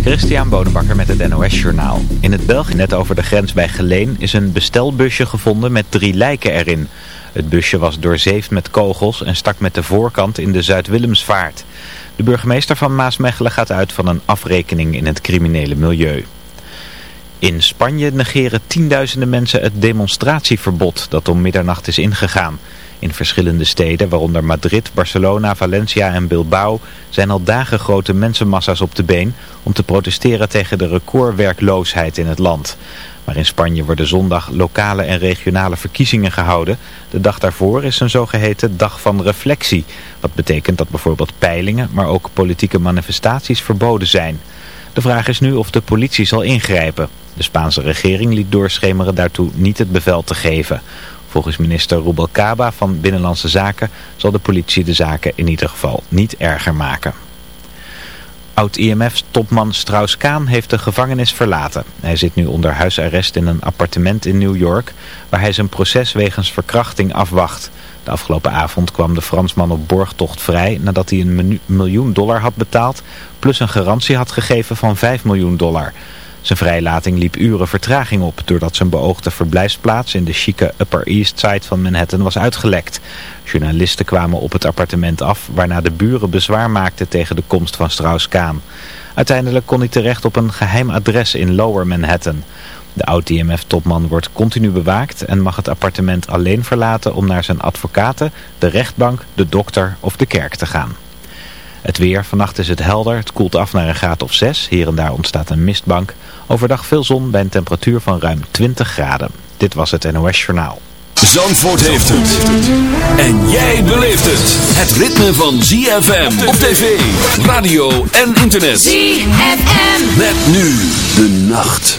Christian Bonenbakker met het NOS Journaal. In het België net over de grens bij Geleen is een bestelbusje gevonden met drie lijken erin. Het busje was doorzeefd met kogels en stak met de voorkant in de Zuid-Willemsvaart. De burgemeester van Maasmechelen gaat uit van een afrekening in het criminele milieu. In Spanje negeren tienduizenden mensen het demonstratieverbod dat om middernacht is ingegaan. In verschillende steden, waaronder Madrid, Barcelona, Valencia en Bilbao, zijn al dagen grote mensenmassa's op de been om te protesteren tegen de recordwerkloosheid in het land. Maar in Spanje worden zondag lokale en regionale verkiezingen gehouden. De dag daarvoor is een zogeheten dag van reflectie. Wat betekent dat bijvoorbeeld peilingen, maar ook politieke manifestaties verboden zijn. De vraag is nu of de politie zal ingrijpen. De Spaanse regering liet doorschemeren daartoe niet het bevel te geven. Volgens minister Rubalcaba van Binnenlandse Zaken zal de politie de zaken in ieder geval niet erger maken. Oud-IMF-topman Strauss-Kaan heeft de gevangenis verlaten. Hij zit nu onder huisarrest in een appartement in New York, waar hij zijn proces wegens verkrachting afwacht. De afgelopen avond kwam de Fransman op borgtocht vrij nadat hij een miljoen dollar had betaald, plus een garantie had gegeven van 5 miljoen dollar. Zijn vrijlating liep uren vertraging op doordat zijn beoogde verblijfsplaats in de chique Upper East Side van Manhattan was uitgelekt. Journalisten kwamen op het appartement af waarna de buren bezwaar maakten tegen de komst van Strauss-Kaan. Uiteindelijk kon hij terecht op een geheim adres in Lower Manhattan. De oud-IMF-topman wordt continu bewaakt en mag het appartement alleen verlaten om naar zijn advocaten, de rechtbank, de dokter of de kerk te gaan. Het weer, vannacht is het helder, het koelt af naar een graad of 6. Hier en daar ontstaat een mistbank. Overdag veel zon bij een temperatuur van ruim 20 graden. Dit was het NOS Journaal. Zandvoort heeft het. En jij beleeft het. Het ritme van ZFM op tv, radio en internet. ZFM. Met nu de nacht.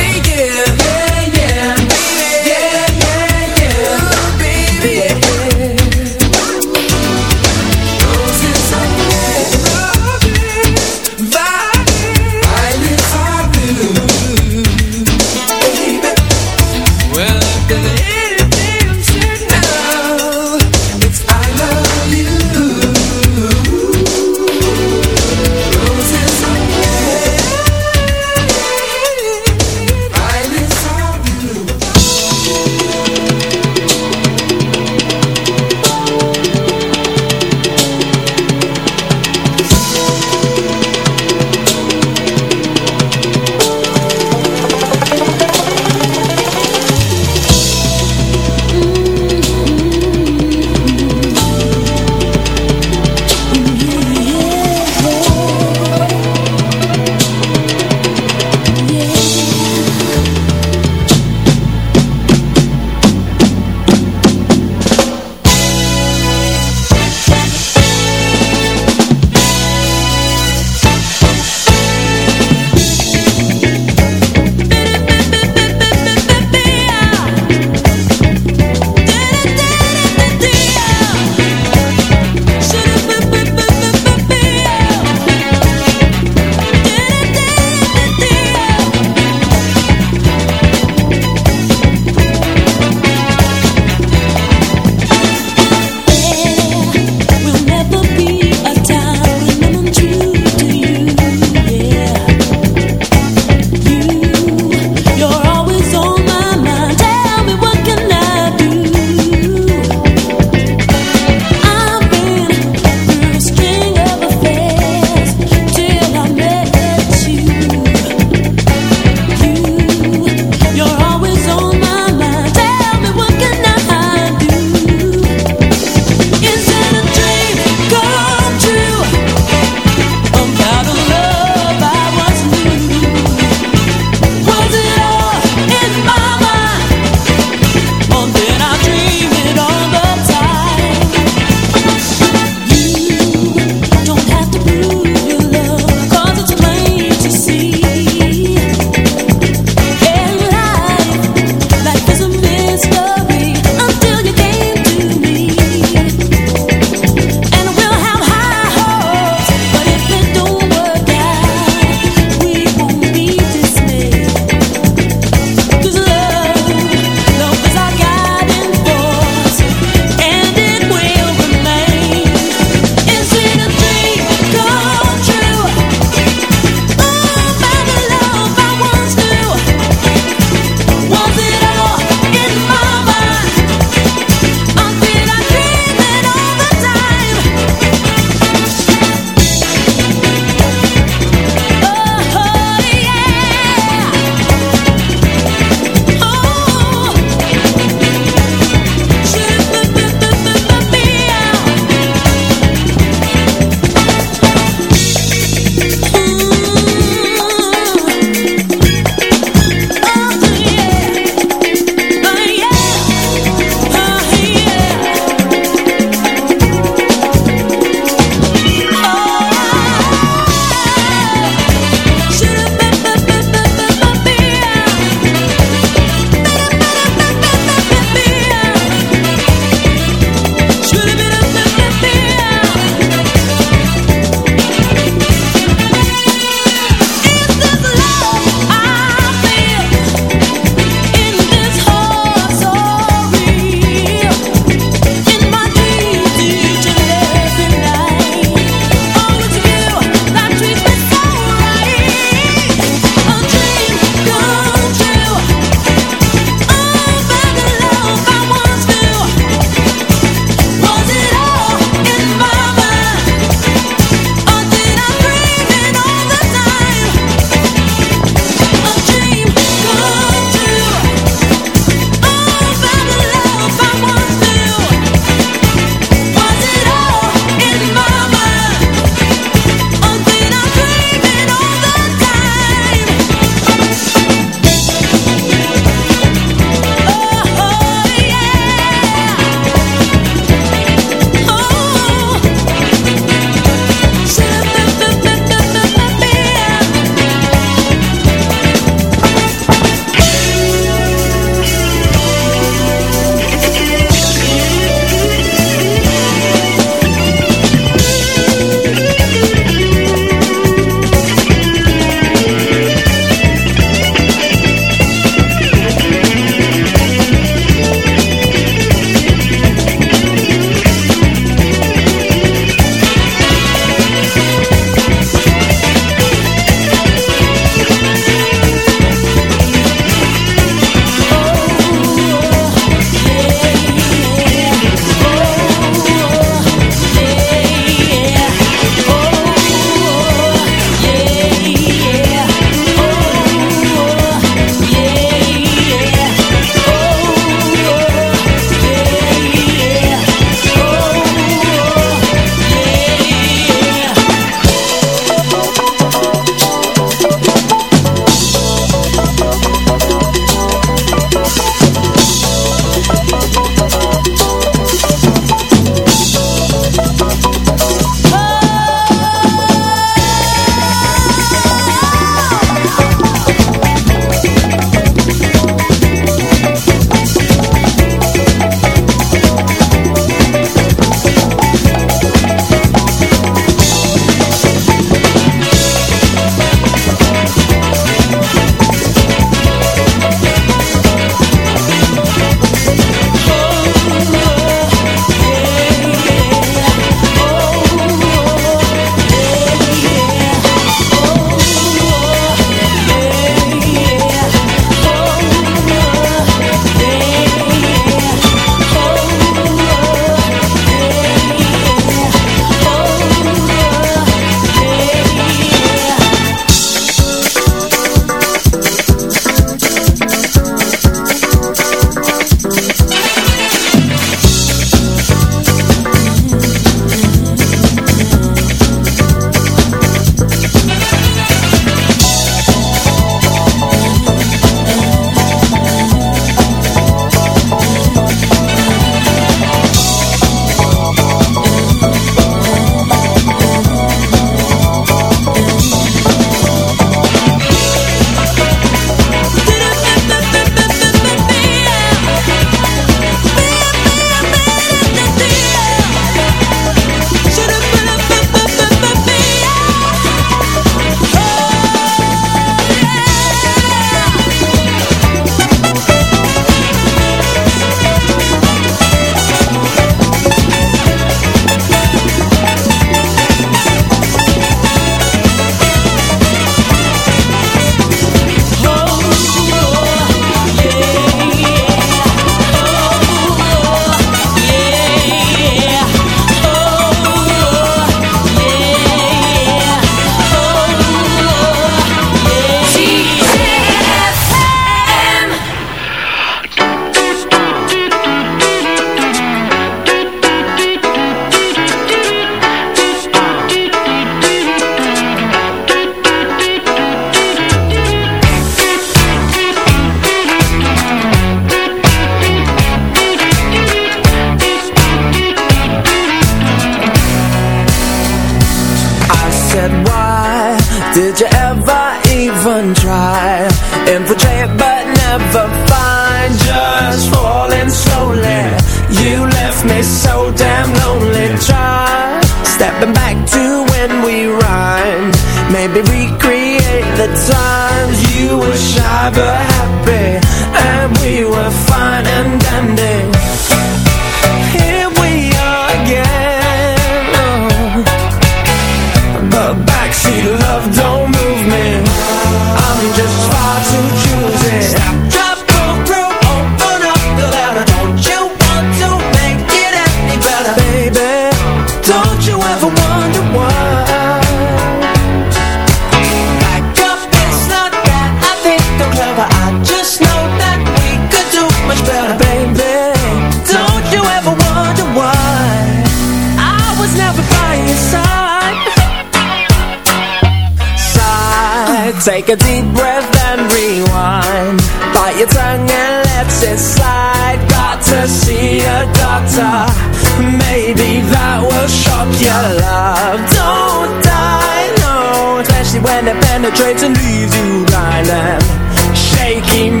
your love. Don't die, no Especially when it penetrates and leaves you blind and shaking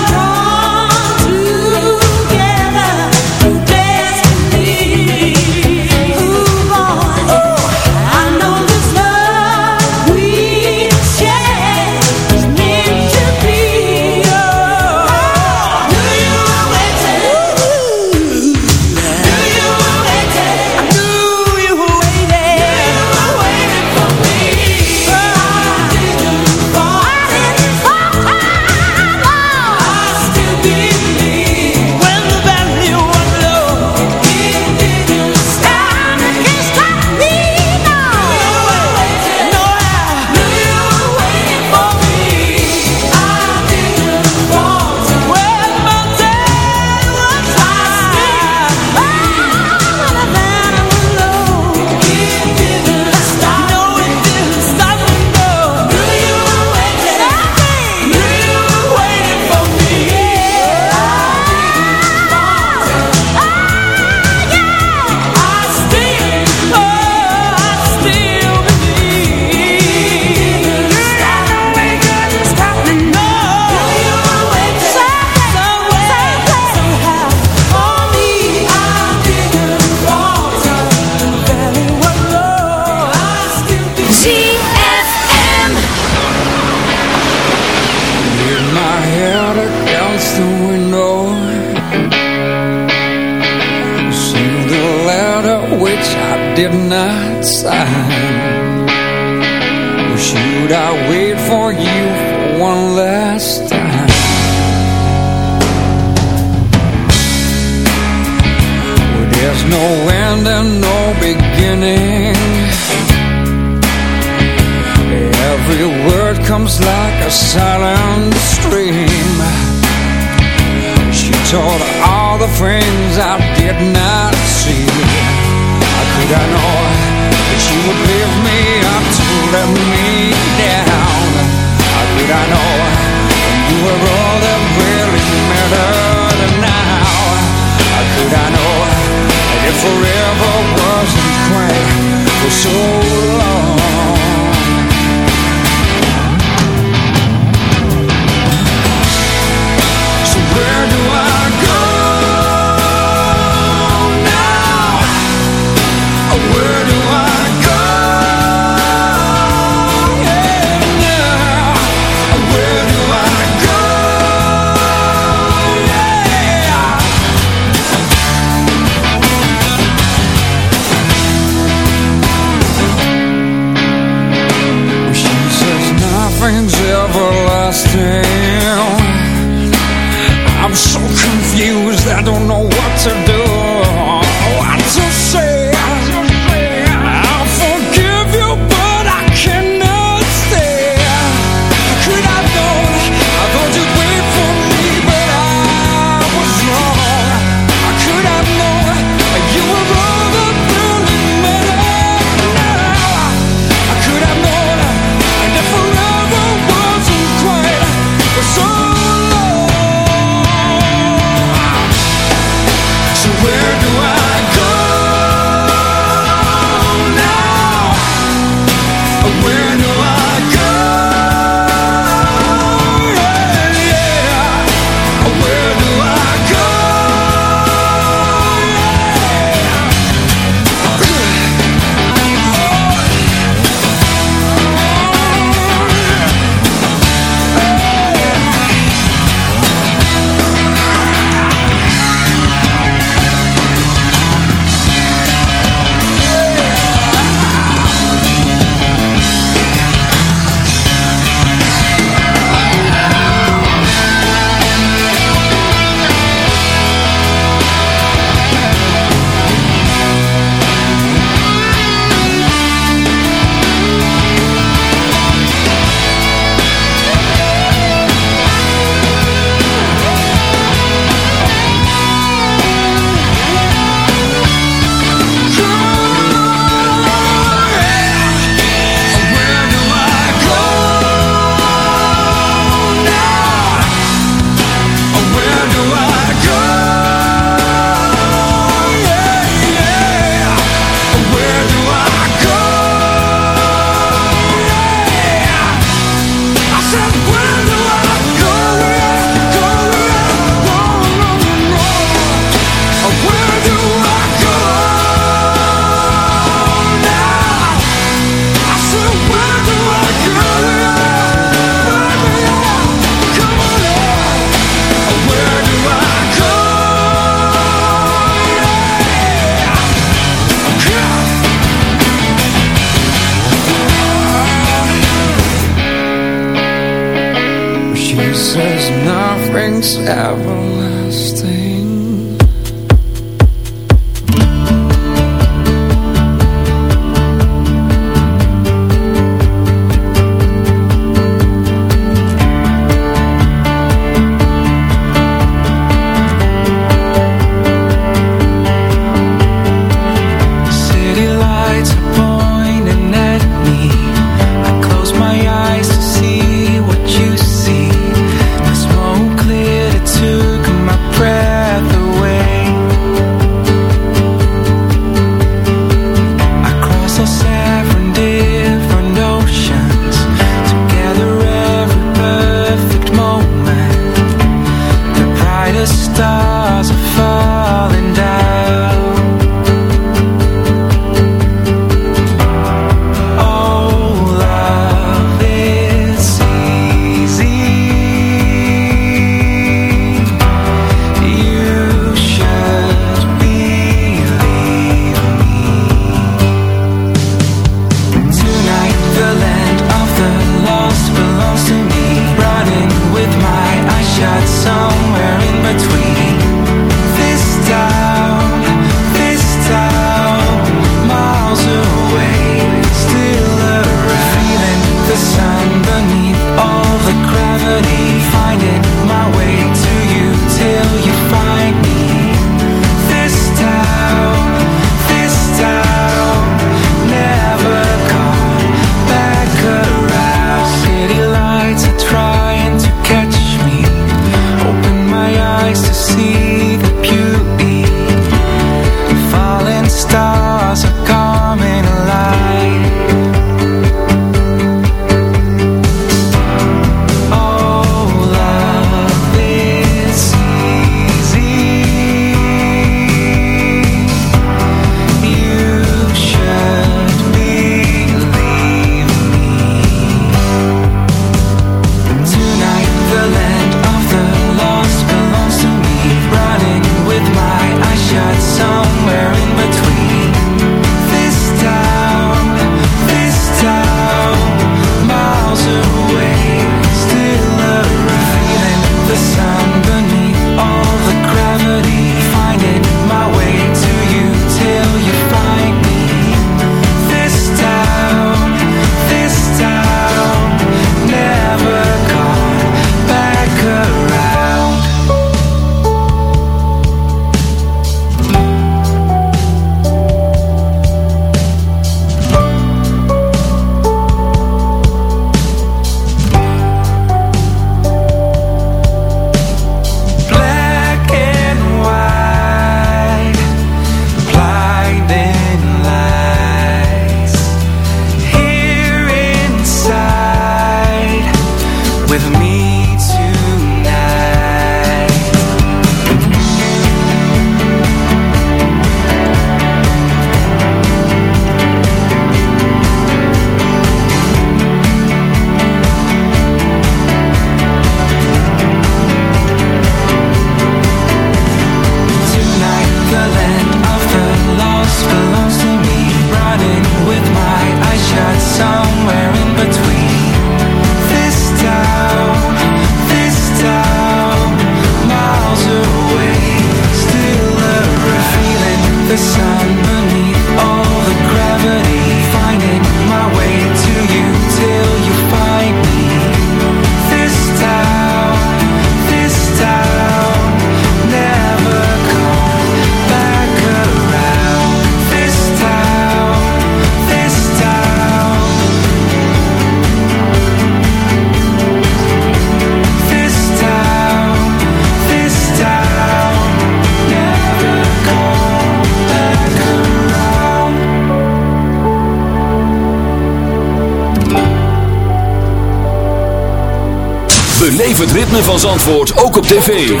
van Zandvoort ook op tv.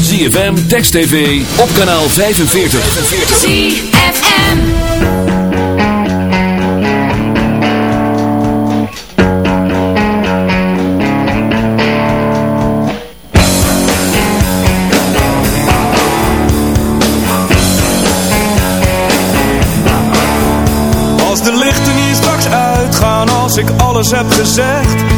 ZFM, Text TV, op kanaal 45. ZFM Als de lichten hier straks uitgaan, als ik alles heb gezegd,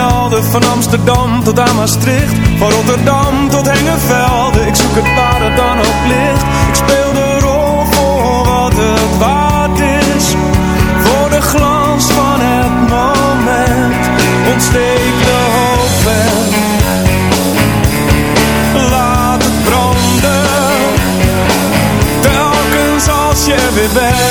Van Amsterdam tot aan Maastricht, van Rotterdam tot Hengevelde. Ik zoek het waar het dan ook ligt. Ik speel de rol voor wat het waard is, voor de glans van het moment. Ontsteek de hoop en laat het branden, telkens als je weer bent.